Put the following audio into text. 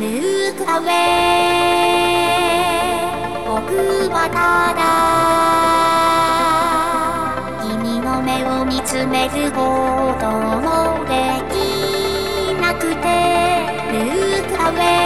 ルークアウェイ僕はただ君の目を見つめることもできなくてルークアウェイ